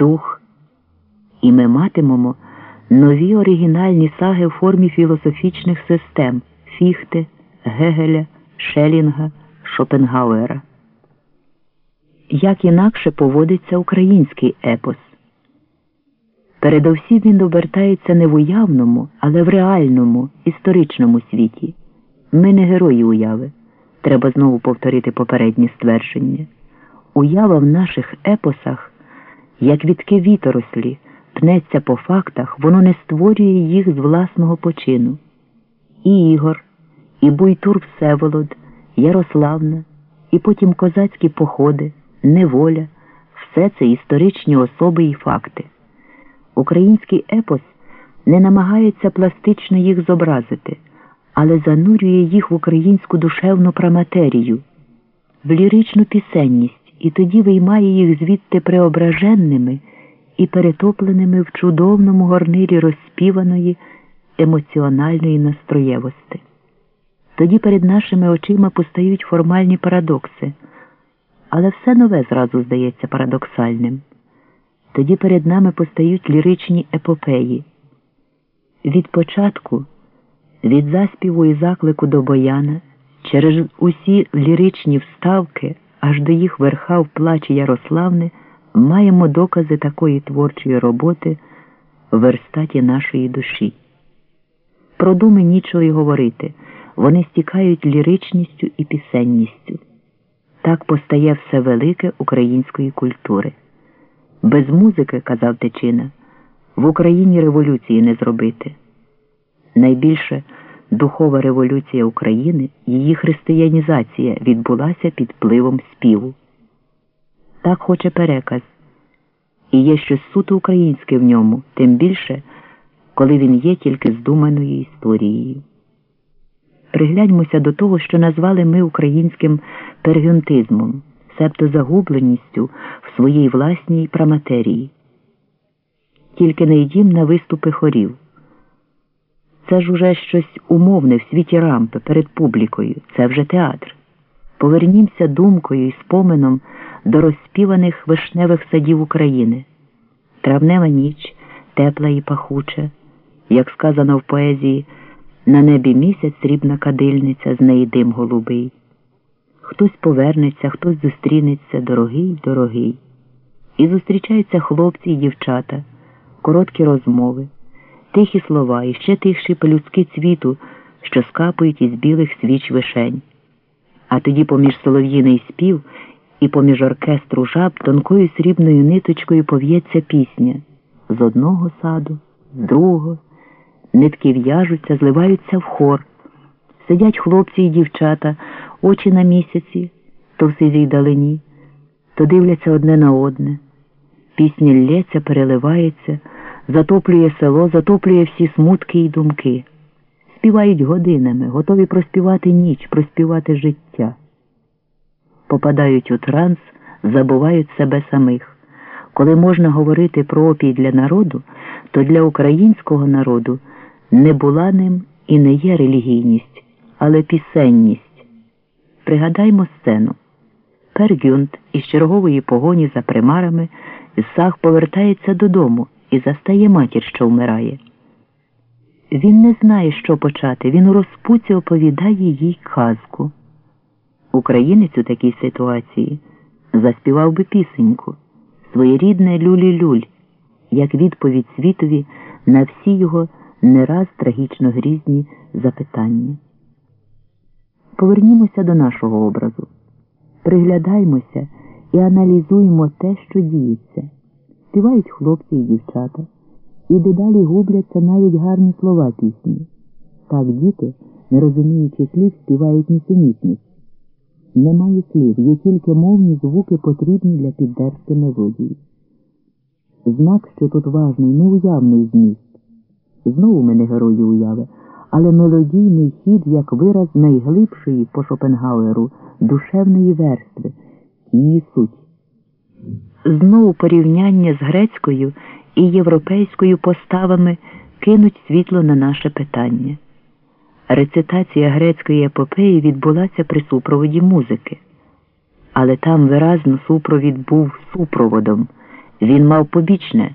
дух, і ми матимемо нові оригінальні саги в формі філософічних систем Фіхте, Гегеля, Шелінга, Шопенгауера. Як інакше поводиться український епос? Передовсім він обертається не в уявному, але в реальному, історичному світі. Ми не герої уяви. Треба знову повторити попереднє ствердження. Уява в наших епосах, як відки віторослі, пнеться по фактах, воно не створює їх з власного почину. І Ігор, і Буйтур Всеволод, Ярославна, і потім козацькі походи, неволя все це історичні особи і факти. Український епос не намагається пластично їх зобразити, але занурює їх в українську душевну праматерію, в ліричну пісенність і тоді виймає їх звідти преображенними і перетопленими в чудовному горнилі розспіваної емоціональної настроєвості. Тоді перед нашими очима постають формальні парадокси, але все нове зразу здається парадоксальним. Тоді перед нами постають ліричні епопеї. Від початку, від заспіву і заклику до бояна, через усі ліричні вставки, аж до їх верха в плачі Ярославни, маємо докази такої творчої роботи в верстаті нашої душі. Про думи нічого й говорити, вони стікають ліричністю і пісенністю. Так постає все велике української культури. Без музики, казав Тичина, в Україні революції не зробити. Найбільше духова революція України, її християнізація відбулася під впливом співу. Так хоче переказ, і є щось суто українське в ньому, тим більше, коли він є тільки здуманою історією. Пригляньмося до того, що назвали ми українським пергюнтизмом себто загубленістю в своїй власній праматерії. Тільки не йдім на виступи хорів. Це ж уже щось умовне в світі рампи перед публікою, це вже театр. Повернімося думкою і споменом до розспіваних вишневих садів України. Травнева ніч, тепла і пахуча, як сказано в поезії, на небі місяць срібна кадильниця, з неї дим голубий. Хтось повернеться, хтось зустрінеться, дорогий, дорогий. І зустрічаються хлопці і дівчата, короткі розмови, тихі слова і ще тихші пелюцки цвіту, що скапують із білих свіч вишень. А тоді поміж солов'їний спів і поміж оркестру жаб тонкою срібною ниточкою пов'ється пісня з одного саду, з другого. Нитки в'яжуться, зливаються в хор. Сидять хлопці і дівчата очі на місяці, то в сизій далині, то дивляться одне на одне. Пісня лється, переливається, затоплює село, затоплює всі смутки й думки. Співають годинами, готові проспівати ніч, проспівати життя. Попадають у транс, забувають себе самих. Коли можна говорити про опій для народу, то для українського народу не була ним і не є релігійність, але пісенність. Пригадаймо сцену. Пергюнт із чергової погоні за примарами Саг повертається додому і застає матір, що вмирає. Він не знає, що почати, він у розпуці оповідає їй казку. Українець у такій ситуації заспівав би пісеньку, своєрідне люлі-люль, як відповідь світові на всі його не раз трагічно грізні запитання. Повернімося до нашого образу, приглядаймося і аналізуємо те, що діється. Співають хлопці і дівчата, і дедалі губляться навіть гарні слова пісні. Так діти, не розуміючи слів, співають нісенітність. Немає слів, є тільки мовні звуки потрібні для піддержки мелодії. Знак, що тут важний, неуявний зміст. Знову ми не герої уяви але мелодійний хід як вираз найглибшої по Шопенгауеру душевної верстви, її суть. Знову порівняння з грецькою і європейською поставами кинуть світло на наше питання. Рецитація грецької епопеї відбулася при супроводі музики, але там виразно супровід був супроводом, Він мав побічне